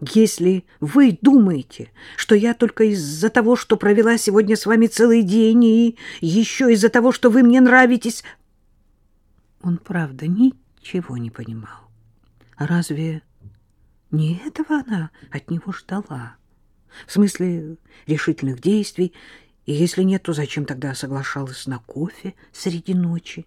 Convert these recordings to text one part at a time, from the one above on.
Если вы думаете, что я только из-за того, что провела сегодня с вами целый день, и еще из-за того, что вы мне нравитесь... Он, правда, ничего не понимал. Разве не этого она от него ждала? В смысле решительных действий, и если нет, то зачем тогда соглашалась на кофе среди ночи?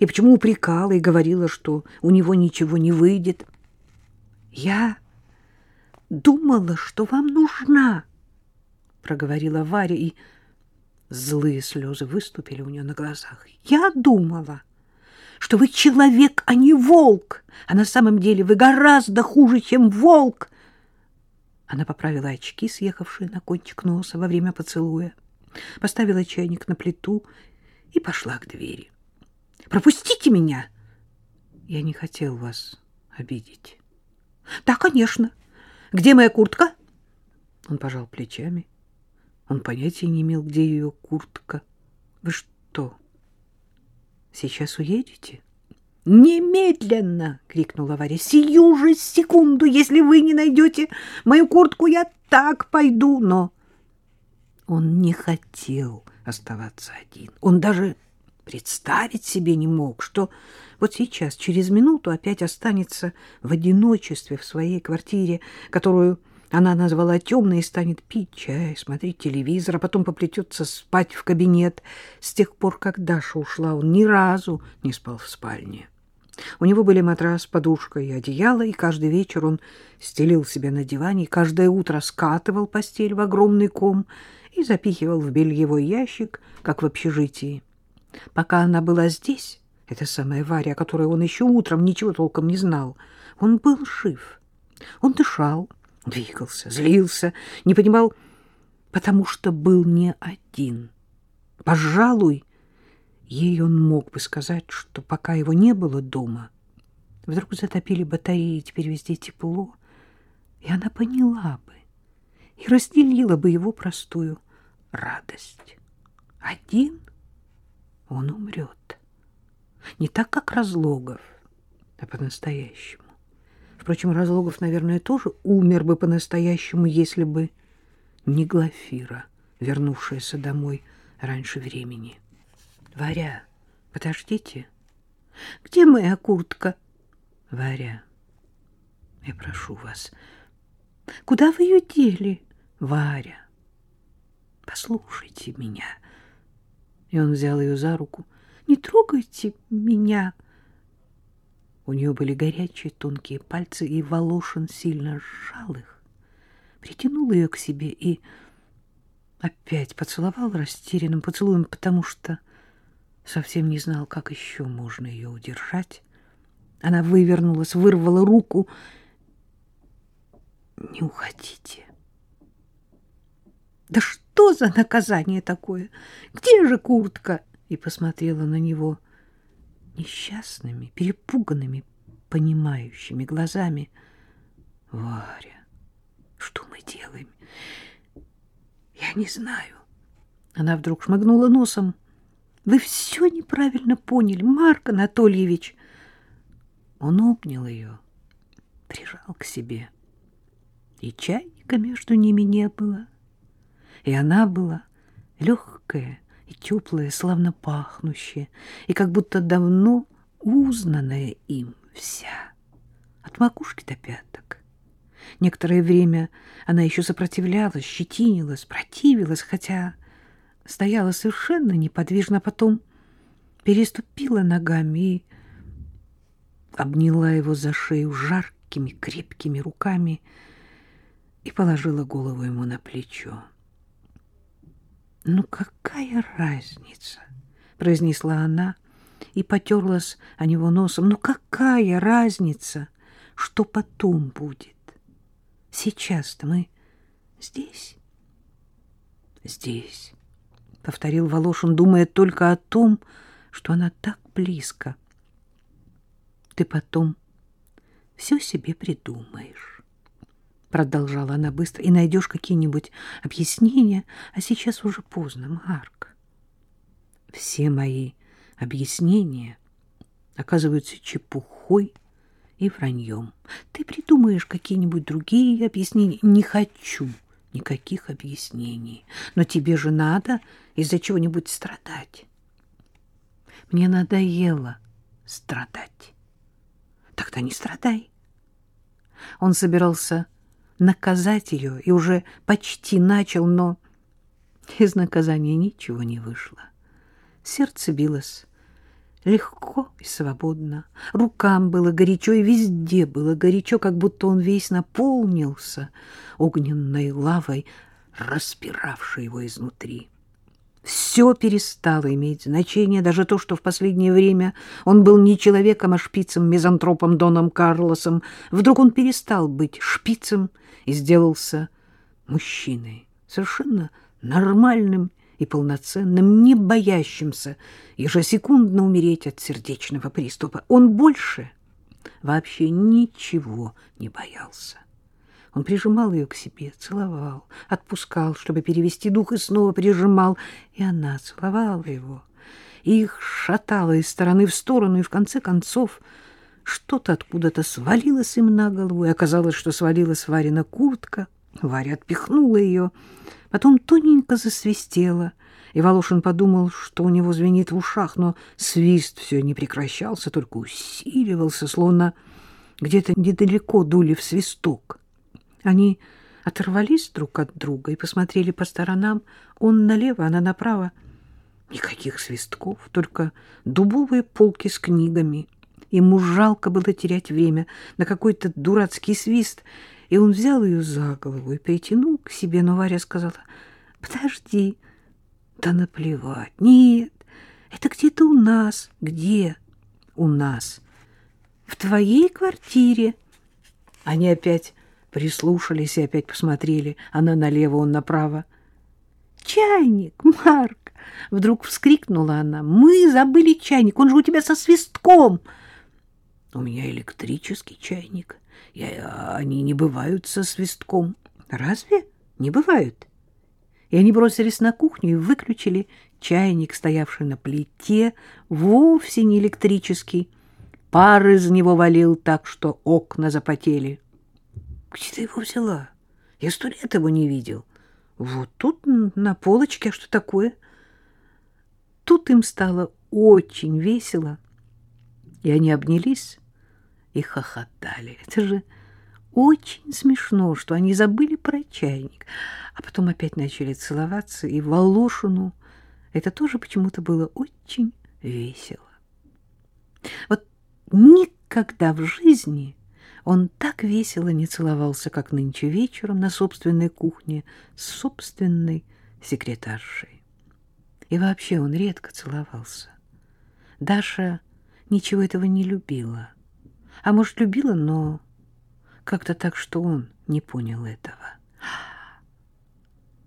И почему упрекала и говорила, что у него ничего не выйдет? Я думала, что вам нужна, — проговорила Варя, и злые слезы выступили у нее на глазах. Я думала, что вы человек, а не волк, а на самом деле вы гораздо хуже, чем волк. Она поправила очки, съехавшие на кончик носа во время поцелуя, поставила чайник на плиту и пошла к двери. «Пропустите меня!» «Я не хотел вас обидеть». «Да, конечно. Где моя куртка? Он пожал плечами. Он понятия не имел, где ее куртка. Вы что, сейчас уедете? Немедленно, крикнула Варя. Сию же секунду, если вы не найдете мою куртку, я так пойду, но он не хотел оставаться один. Он даже представить себе не мог, что вот сейчас, через минуту, опять останется в одиночестве в своей квартире, которую она назвала темной, и станет пить чай, смотреть телевизор, а потом поплетется спать в кабинет. С тех пор, как Даша ушла, он ни разу не спал в спальне. У него были матрас, подушка и одеяло, и каждый вечер он стелил себя на диване, и каждое утро скатывал постель в огромный ком и запихивал в бельевой ящик, как в общежитии. Пока она была здесь, эта самая Варя, о которой он еще утром ничего толком не знал, он был жив. Он дышал, двигался, злился, не понимал, потому что был не один. Пожалуй, ей он мог бы сказать, что пока его не было дома, вдруг затопили батареи, теперь везде тепло, и она поняла бы и разделила бы его простую радость. Один он умрет. Не так, как Разлогов, а по-настоящему. Впрочем, Разлогов, наверное, тоже умер бы по-настоящему, если бы не Глафира, вернувшаяся домой раньше времени. Варя, подождите. Где моя куртка? Варя, я прошу вас. Куда вы ее дели? Варя, послушайте меня. И он взял ее за руку. «Не трогайте меня!» У нее были горячие тонкие пальцы, и Волошин сильно сжал их, притянул ее к себе и опять поцеловал растерянным поцелуем, потому что совсем не знал, как еще можно ее удержать. Она вывернулась, вырвала руку. «Не уходите!» «Да что?» за наказание такое? Где же куртка? И посмотрела на него несчастными, перепуганными, понимающими глазами. Варя, что мы делаем? Я не знаю. Она вдруг шмыгнула носом. Вы все неправильно поняли, Марк Анатольевич. Он обнял ее, прижал к себе. И чайника между ними не было и она была легкая и теплая, славно пахнущая, и как будто давно узнанная им вся, от макушки до пяток. Некоторое время она еще сопротивлялась, щетинилась, противилась, хотя стояла совершенно неподвижно, потом переступила ногами и обняла его за шею жаркими, крепкими руками и положила голову ему на плечо. «Ну какая разница?» — произнесла она и потерлась о него носом. «Ну какая разница, что потом будет? Сейчас-то мы здесь?» «Здесь», — повторил Волошин, думая только о том, что она так близко. «Ты потом все себе придумаешь». — продолжала она быстро, — и найдешь какие-нибудь объяснения, а сейчас уже поздно, Марк. Все мои объяснения оказываются чепухой и враньем. Ты придумаешь какие-нибудь другие объяснения. Не хочу никаких объяснений. Но тебе же надо из-за чего-нибудь страдать. Мне надоело страдать. Тогда не страдай. Он собирался наказать ее и уже почти начал, но из наказания ничего не вышло. Сердце билось легко и свободно. Рукам было горячо, и везде было горячо, как будто он весь наполнился огненной лавой, распиравшей его изнутри. Все перестало иметь значение, даже то, что в последнее время он был не человеком, а шпицем, мизантропом Доном Карлосом. Вдруг он перестал быть шпицем и сделался мужчиной, совершенно нормальным и полноценным, не боящимся ежесекундно умереть от сердечного приступа. Он больше вообще ничего не боялся. Он прижимал ее к себе, целовал, отпускал, чтобы перевести дух, и снова прижимал, и она целовала его. Их шатало из стороны в сторону, и в конце концов что-то откуда-то свалилось им на голову, и оказалось, что свалилась Варина куртка. Варя отпихнула ее, Потом тоненько засвистело, и Волошин подумал, что у него звенит в ушах, но свист все не прекращался, только усиливался, словно где-то недалеко дули в свисток. Они оторвались друг от друга и посмотрели по сторонам. Он налево, она направо. Никаких свистков, только дубовые полки с книгами. Ему жалко было терять время на какой-то дурацкий свист — и он взял ее за голову и притянул к себе, но Варя сказала, «Подожди». «Да наплевать. Нет, это где-то у нас». «Где?» «У нас». «В твоей квартире». Они опять прислушались и опять посмотрели. Она налево, он направо. «Чайник, Марк!» Вдруг вскрикнула она. «Мы забыли чайник, он же у тебя со свистком!» «У меня электрический чайник». Я, они не бывают со свистком. Разве? Не бывают. И они бросились на кухню и выключили чайник, стоявший на плите, вовсе не электрический. Пар из него валил так, что окна запотели. Где ты его взяла? Я сто лет его не видел. Вот тут на полочке, а что такое? Тут им стало очень весело, и они обнялись и хохотали. Это же очень смешно, что они забыли про чайник, а потом опять начали целоваться, и Волошину это тоже почему-то было очень весело. Вот никогда в жизни он так весело не целовался, как нынче вечером на собственной кухне с собственной секретаршей. И вообще он редко целовался. Даша ничего этого не любила. А может, любила, но как-то так, что он не понял этого.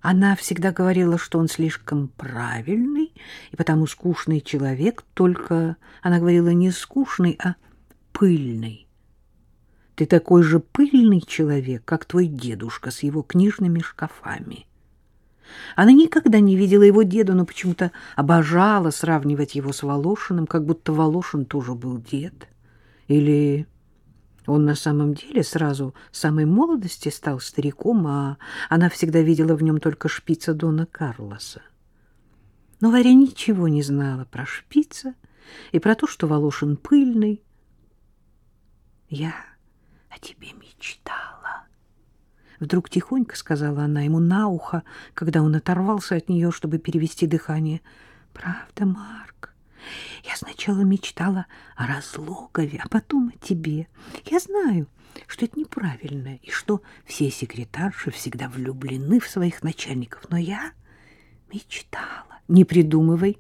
Она всегда говорила, что он слишком правильный и потому скучный человек, только она говорила не скучный, а пыльный. Ты такой же пыльный человек, как твой дедушка с его книжными шкафами. Она никогда не видела его деда, но почему-то обожала сравнивать его с Волошиным, как будто Волошин тоже был дед. Или он на самом деле сразу с самой молодости стал стариком, а она всегда видела в нем только шпица Дона Карлоса. Но Варя ничего не знала про шпица и про то, что Волошин пыльный. «Я о тебе мечтала», — вдруг тихонько сказала она ему на ухо, когда он оторвался от нее, чтобы перевести дыхание. «Правда, Марк?» Я сначала мечтала о Разлогове, а потом о тебе. Я знаю, что это неправильно, и что все секретарши всегда влюблены в своих начальников, но я мечтала. Не придумывай.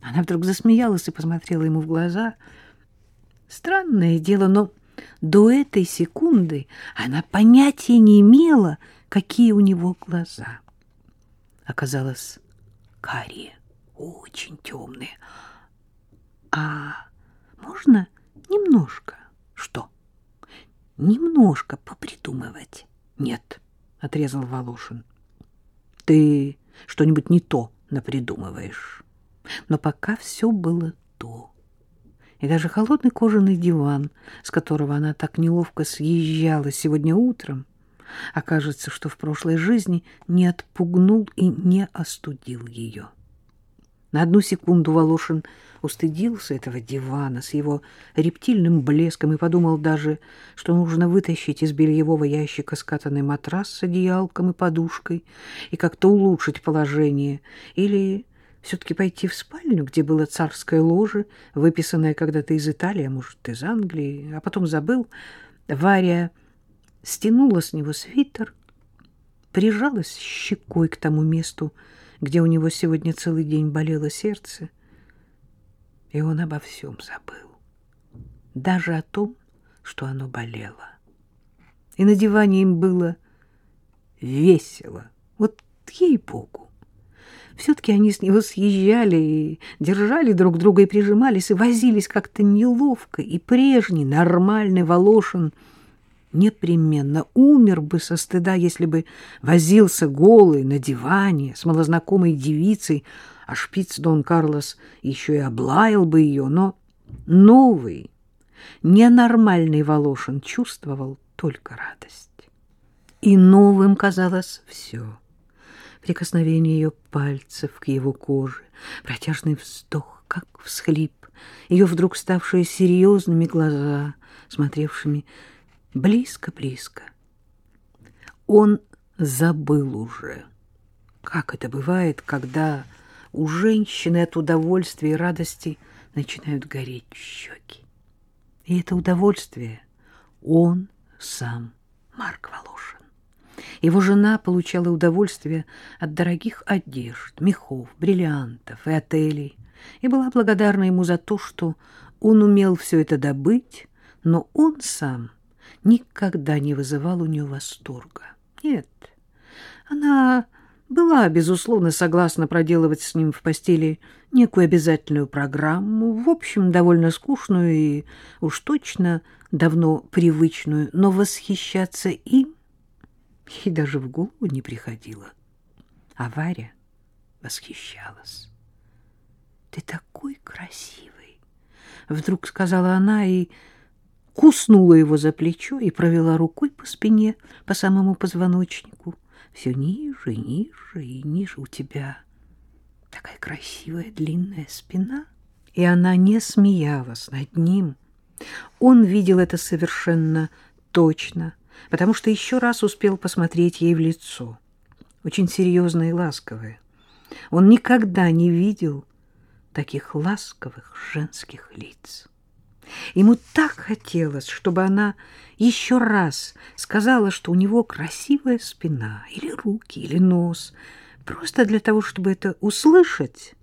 Она вдруг засмеялась и посмотрела ему в глаза. Странное дело, но до этой секунды она понятия не имела, какие у него глаза. Оказалось, карие очень темные. А можно немножко? Что? Немножко попридумывать? Нет, отрезал Волошин. Ты что-нибудь не то напридумываешь. Но пока все было то. И даже холодный кожаный диван, с которого она так неловко съезжала сегодня утром, окажется, что в прошлой жизни не отпугнул и не остудил ее. На одну секунду Волошин устыдился этого дивана с его рептильным блеском и подумал даже, что нужно вытащить из бельевого ящика скатанный матрас с одеялком и подушкой и как-то улучшить положение, или все-таки пойти в спальню, где было царское ложе, выписанное когда-то из Италии, а может, из Англии, а потом забыл. Варя стянула с него свитер, прижалась щекой к тому месту, где у него сегодня целый день болело сердце, и он обо всем забыл, даже о том, что оно болело. И на диване им было весело, вот ей-богу. Все-таки они с него съезжали держали друг друга и прижимались, и возились как-то неловко, и прежний нормальный Волошин непременно умер бы со стыда, если бы возился голый на диване с малознакомой девицей, а шпиц Дон Карлос еще и облаял бы ее, но новый, ненормальный Волошин чувствовал только радость. И новым казалось все. Прикосновение ее пальцев к его коже, протяжный вздох, как всхлип, ее вдруг ставшие серьезными глаза, смотревшими близко-близко. Он забыл уже, как это бывает, когда у женщины от удовольствия и радости начинают гореть щеки. И это удовольствие он сам. Его жена получала удовольствие от дорогих одежд, мехов, бриллиантов и отелей, и была благодарна ему за то, что он умел все это добыть, но он сам никогда не вызывал у нее восторга. Нет, она была, безусловно, согласна проделывать с ним в постели некую обязательную программу, в общем, довольно скучную и уж точно давно привычную, но восхищаться им ей даже в голову не приходило. А Варя восхищалась. «Ты такой красивый!» — вдруг сказала она и куснула его за плечо и провела рукой по спине, по самому позвоночнику. Все ниже, ниже и ниже у тебя. Такая красивая длинная спина. И она не смеялась над ним. Он видел это совершенно точно, потому что еще раз успел посмотреть ей в лицо. Очень серьезное и ласковое. Он никогда не видел таких ласковых женских лиц. Ему так хотелось, чтобы она еще раз сказала, что у него красивая спина, или руки, или нос, просто для того, чтобы это услышать,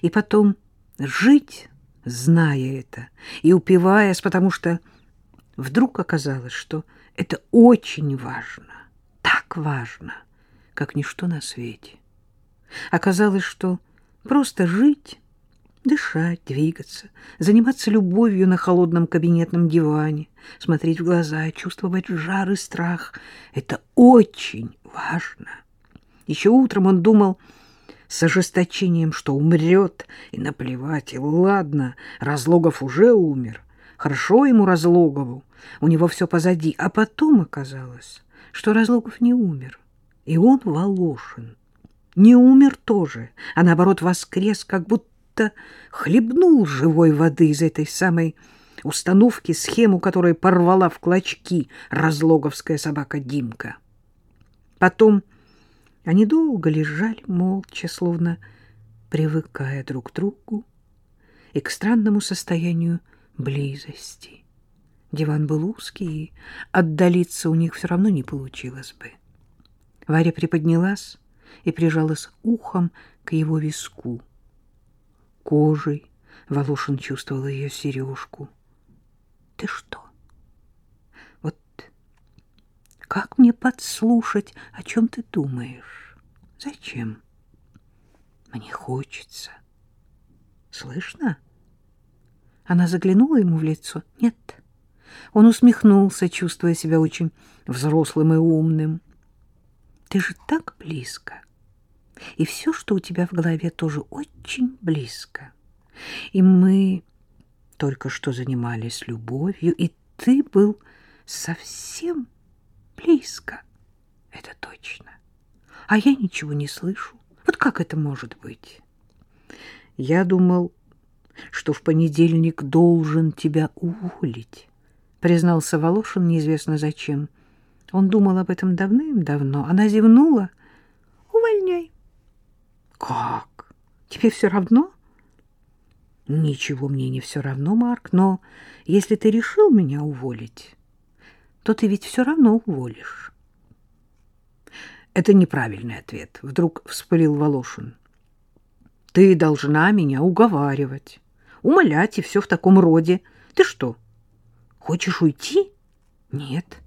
и потом жить, зная это, и упиваясь, потому что вдруг оказалось, что это очень важно, так важно, как ничто на свете. Оказалось, что просто жить Дышать, двигаться, заниматься любовью на холодном кабинетном диване, смотреть в глаза, чувствовать жар и страх — это очень важно. Еще утром он думал с ожесточением, что умрет, и наплевать, и ладно, Разлогов уже умер. Хорошо ему Разлогову, у него все позади. А потом оказалось, что Разлогов не умер, и он Волошин. Не умер тоже, а наоборот воскрес, как будто хлебнул живой воды из этой самой установки, схему которой порвала в клочки разлоговская собака Димка. Потом они долго лежали молча, словно привыкая друг к другу и к странному состоянию близости. Диван был узкий, и отдалиться у них все равно не получилось бы. Варя приподнялась и прижалась ухом к его виску кожей Волошин чувствовал ее сережку. «Ты что? Вот как мне подслушать, о чем ты думаешь? Зачем? Мне хочется. Слышно?» Она заглянула ему в лицо. «Нет». Он усмехнулся, чувствуя себя очень взрослым и умным. «Ты же так близко!» И все, что у тебя в голове, тоже очень близко. И мы только что занимались любовью, и ты был совсем близко. Это точно. А я ничего не слышу. Вот как это может быть? Я думал, что в понедельник должен тебя уволить, признался Волошин неизвестно зачем. Он думал об этом давным-давно. Она зевнула. Увольняй. Как? Тебе все равно? Ничего мне не все равно, Марк, но если ты решил меня уволить, то ты ведь все равно уволишь. Это неправильный ответ, вдруг вспылил Волошин. Ты должна меня уговаривать, умолять и все в таком роде. Ты что, хочешь уйти? Нет.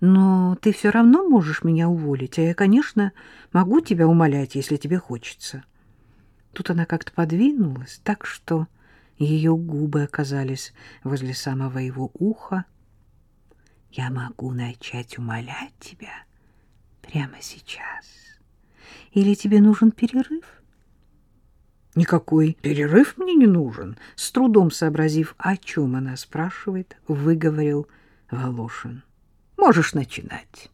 Но ты все равно можешь меня уволить, а я, конечно, могу тебя умолять, если тебе хочется. Тут она как-то подвинулась, так что ее губы оказались возле самого его уха. Я могу начать умолять тебя прямо сейчас. Или тебе нужен перерыв? Никакой перерыв мне не нужен. С трудом сообразив, о чем она спрашивает, выговорил Волошин. Можешь начинать.